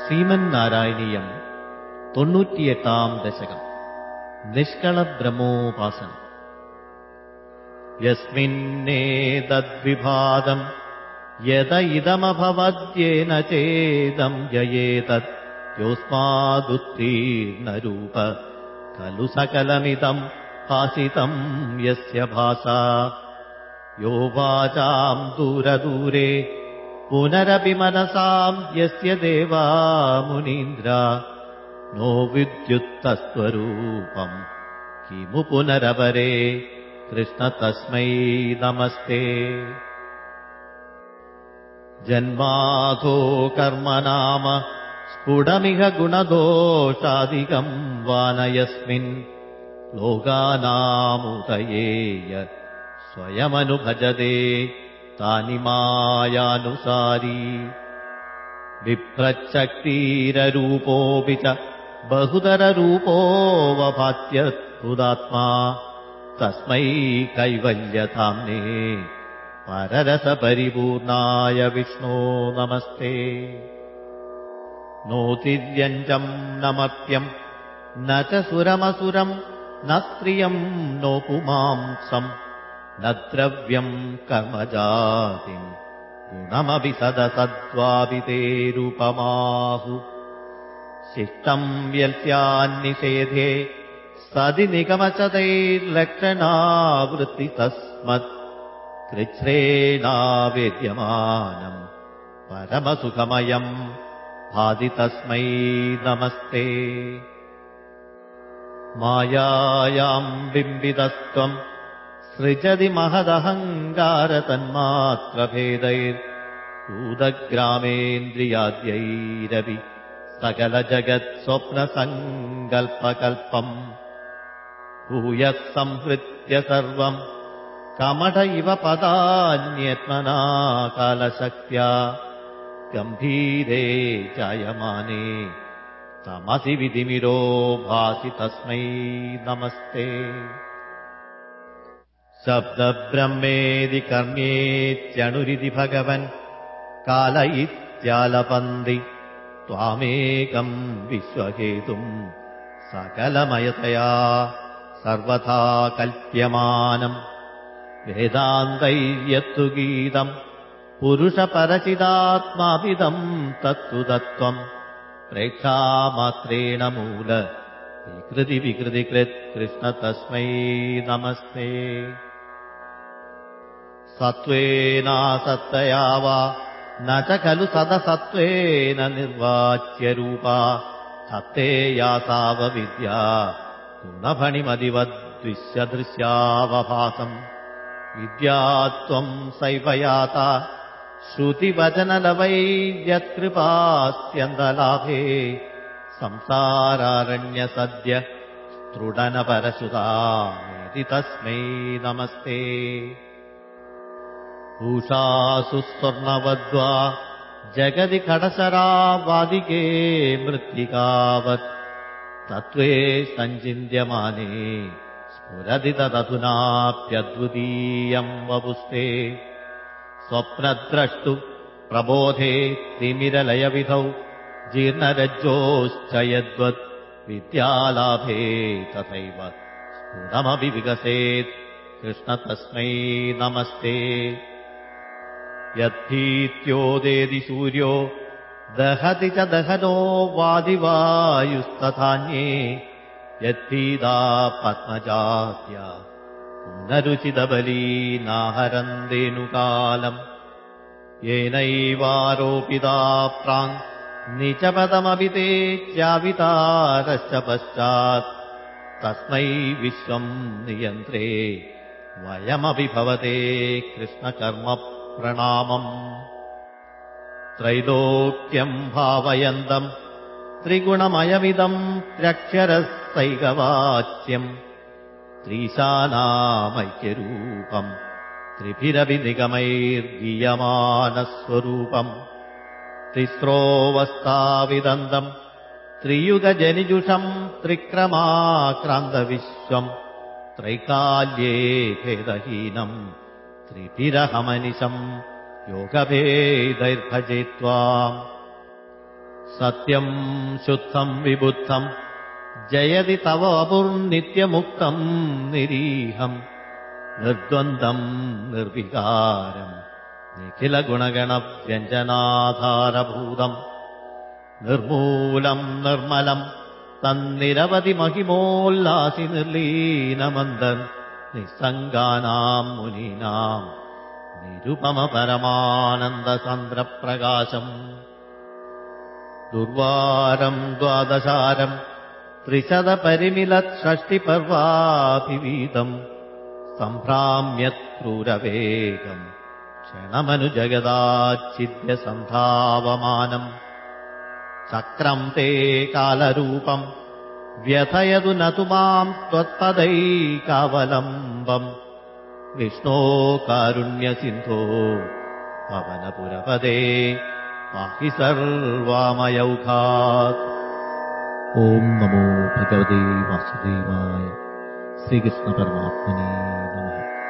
ശ്രീമന്നാരായണീയം തൊണ്ണൂറ്റിയെട്ടാം ദശകം निष्कळब्रमोपासम् यस्मिन्नेतद्विभागम् यद इदमभवद्येन चेदम् ययेतत् योऽस्मादुत्तीर्णरूप खलु सकलमिदम् भासितम् यस्य भासा यो वाचाम् दूरदूरे पुनरपि मनसाम् यस्य देवा मुनीन्द्रा नो विद्युत्तस्वरूपम् किमु पुनरपरे कृष्ण तस्मै नमस्ते जन्माधो कर्म नाम स्फुटमिह गुणदोषादिकम् वानयस्मिन् लोकानामुदयेय स्वयमनुभजते तानि मायानुसारी विप्रच्छक्तिररूपोऽपि च बहुतररूपोऽवभात्यद्भुतात्मा तस्मै कैवल्यताम्ने पररसपरिपूर्णाय विष्णो नमस्ते। नोतिर्यञ्जम् न मर्त्यम् न च सुरमसुरम् न स्त्रियम् नो पुमांसम् न द्रव्यम् कर्मजातिम् गुणमपि सदसद्वापि ते रूपमाहु शिष्टम् व्यल्स्यान्निषेधे सदि निगमचतैर्लक्षणावृत्ति तस्मत् कृच्छ्रेणावेद्यमानम् परमसुखमयम् भाति तस्मै नमस्ते। मायायाम् बिम्बितस्त्वम् सृजति महदहङ्कारतन्मात्रभेदैर्भूतग्रामेन्द्रियाद्यैरपि सकलजगत्स्वप्नसङ्कल्पकल्पम्। भूयः संहृत्य सर्वम् कमठ इव पदान्यत्मना कालशक्त्या गम्भीरे जायमाने तमसि विधिमिरो भासि तस्मै नमस्ते। शब्दब्रह्मेदि कर्म्येत्यणुरिति भगवन् काल इत्यालपन्ति त्वामेकम् विश्वहेतुम् सकलमयतया सर्वथा कल्प्यमानम् वेदान्तैर्यत्तु गीतम् पुरुषपरचिदात्माविदम् तत्तु तत्त्वम् प्रेक्षामात्रेण मूल विकृतिविकृतिकृत् कृष्ण तस्मै नमस्ते। सत्त्वेनासत्तया वा न च खलु सदसत्त्वेन निर्वाच्यरूपा। सत्तेया सावविद्या गुणफणिमदिवद्विश्यदृश्यावभासम् विद्या त्वम् सैव याता। श्रुतिवचनलवैर्यत्कृपास्यन्दलाभे संसारारण्यसद्य तृडनपरशुतामेति तस्मै नमस्ते भूषासु स्वर्णवद्वा जगदि खडशरावादिके मृत्तिकावत्। तत्त्वे सञ्चिन्त्यमाने स्फुरदि तदधुनाप्यद्वितीयम् वपुस्ते। स्वप्नद्रष्टु प्रबोधे तिमिरलयविधौ जीर्णरज्जोश्च यद्वत् विद्यालाभे तथैव स्फुटमपि विकसेत् कृष्ण तस्मै नमस्ते यद्धीत्योदेदि सूर्यो दहति च दहनो वादिवायुस्तथान्ये यद्धीदा पद्मजात्या पुनरुचितबली नाहरन्देनुकालम् येनैवारोपिता प्राङ् निचपदमपि ते च्यावितारश्च पश्चात् तस्मै विश्वम् नियन्त्रे वयमपि भवते कृष्णकर्म प्रणामम्। त्रैलोक्यम् भावयन्तम् त्रिगुणमयमिदम् त्र्यक्षरः सैकवाच्यम् त्रीशानामैक्यरूपम् त्रिभिरपि निगमैर्गीयमानस्वरूपम् तिस्रोऽवस्थाविदन्तम् त्रियुगजनिजुषम् त्रिक्रमाक्रान्तविश्वम् त्रैकाल्ये भेदहीनम् त्रिभिरहमनिशम् योगभेदैर्भजेत्वा। सत्यम् शुद्धम् विबुद्धम् जयति तव अपुर्नित्यमुक्तम् निरीहम् निर्द्वन्द्वम् निर्विकारम् निखिलगुणगणव्यञ्जनाधारभूतम् निर्मूलम् निर्मलम् तन्निरवधिमहिमोल्लासि निर्लीनमन्दन् निःसङ्गानाम् मुनीनाम् निरुपमपरमानन्दसन्द्रप्रकाशम् दुर्वारम् द्वादशारम् त्रिशतपरिमिलत्षष्टिपर्वाभिवीतम् सम्भ्राम्यत् क्रूरवेगम् क्षणमनुजगदाच्छिद्यसन्धावमानम्। चक्रम् ते कालरूपम् व्यथयतु न तु माम् त्वत्पदैकावलम्बम्। विष्णो कारुण्यसिन्धो पवनपुरपदे पाहि सर्वामयौघात्। ॐ नमो भगवते वासुदेवाय। श्रीकृष्णपरमात्मने नमः